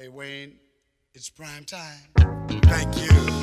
Hey, Wayne, it's prime time. Thank you.